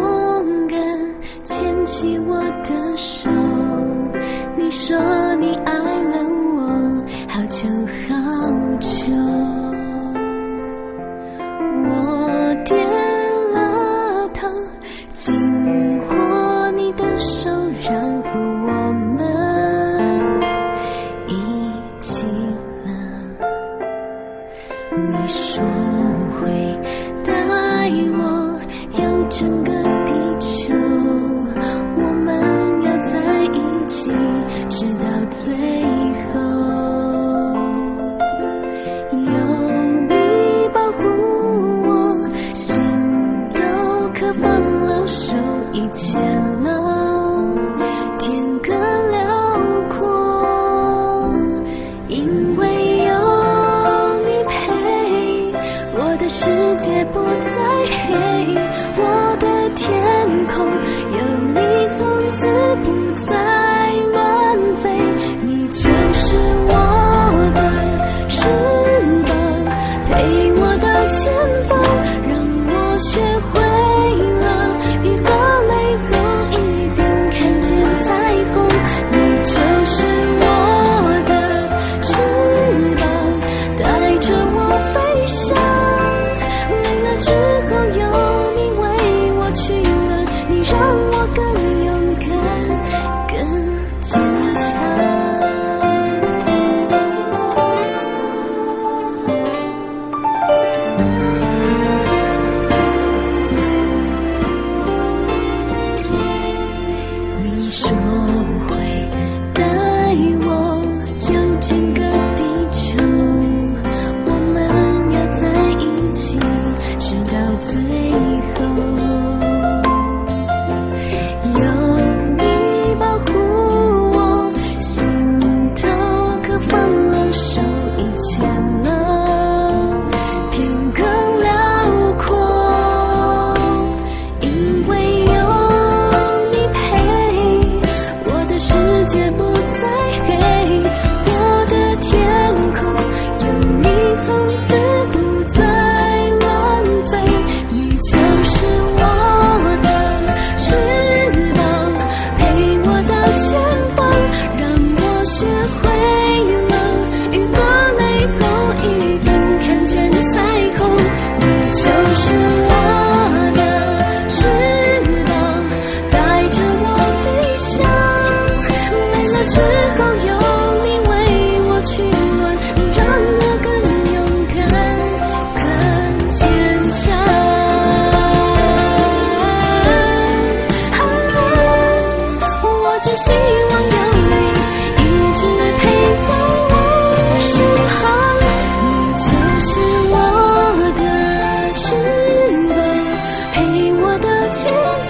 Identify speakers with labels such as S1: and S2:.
S1: 勇敢牵起我的手你说你爱了我好久好久我点了头紧握你的手然后我们一起了。你说我的世界不再黑，我的天空有你，从此不再。希望